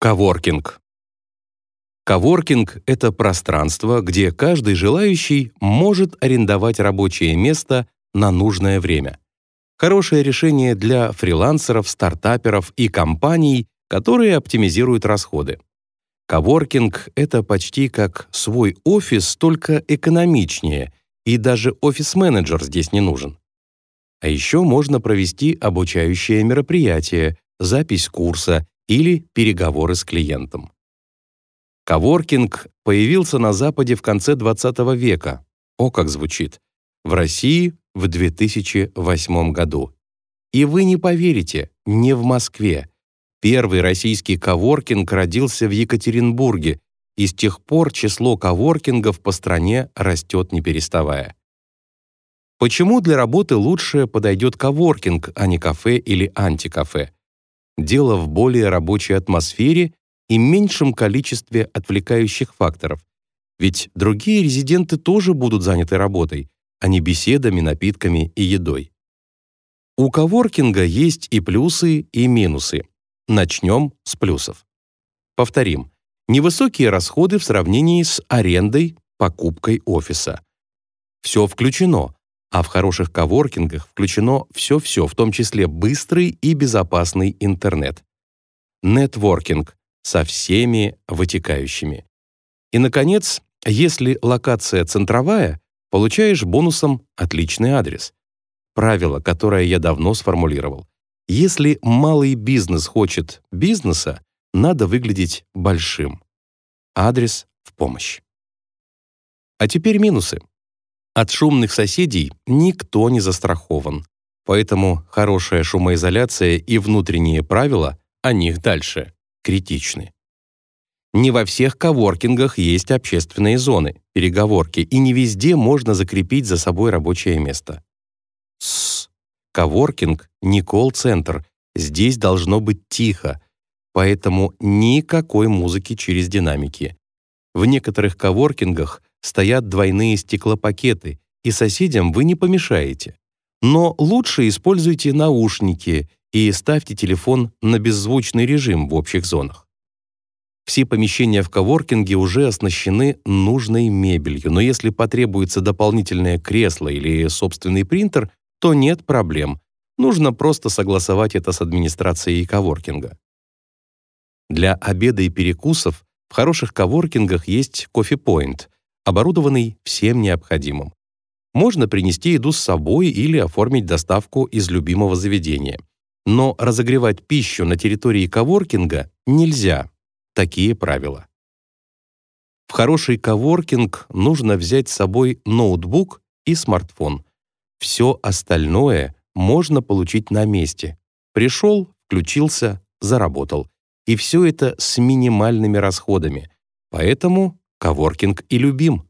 Коворкинг. Коворкинг — это пространство, где каждый желающий может арендовать рабочее место на нужное время. Хорошее решение для фрилансеров, стартаперов и компаний, которые оптимизируют расходы. Коворкинг — это почти как свой офис, только экономичнее, и даже офис-менеджер здесь не нужен. А еще можно провести обучающее мероприятие, запись курса или переговоры с клиентом. Коворкинг появился на Западе в конце 20 века. О, как звучит. В России в 2008 году. И вы не поверите, не в Москве. Первый российский коворкинг родился в Екатеринбурге, и с тех пор число коворкингов по стране растет не переставая. Почему для работы лучше подойдет коворкинг, а не кафе или антикафе? Дело в более рабочей атмосфере и меньшем количестве отвлекающих факторов. Ведь другие резиденты тоже будут заняты работой, а не беседами, напитками и едой. У коворкинга есть и плюсы, и минусы. Начнем с плюсов. Повторим. Невысокие расходы в сравнении с арендой, покупкой офиса. Все включено, а в хороших коворкингах включено все-все, в том числе быстрый и безопасный интернет. Нетворкинг со всеми вытекающими. И, наконец, если локация центровая, получаешь бонусом отличный адрес. Правило, которое я давно сформулировал. Если малый бизнес хочет бизнеса, надо выглядеть большим. Адрес в помощь. А теперь минусы. От шумных соседей никто не застрахован, поэтому хорошая шумоизоляция и внутренние правила о них дальше критичны. Не во всех коворкингах есть общественные зоны, переговорки, и не везде можно закрепить за собой рабочее место. С коворкинг не колл-центр, здесь должно быть тихо, поэтому никакой музыки через динамики. В некоторых коворкингах стоят двойные стеклопакеты, и соседям вы не помешаете. Но лучше используйте наушники и ставьте телефон на беззвучный режим в общих зонах. Все помещения в коворкинге уже оснащены нужной мебелью, но если потребуется дополнительное кресло или собственный принтер, то нет проблем. Нужно просто согласовать это с администрацией коворкинга. Для обеда и перекусов в хороших коворкингах есть кофе-поинт, оборудованный всем необходимым. Можно принести еду с собой или оформить доставку из любимого заведения. Но разогревать пищу на территории коворкинга нельзя. Такие правила. В хороший коворкинг нужно взять с собой ноутбук и смартфон. Все остальное можно получить на месте. Пришел, включился, заработал. И все это с минимальными расходами. Поэтому коворкинг и любим.